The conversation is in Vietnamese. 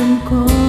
dân con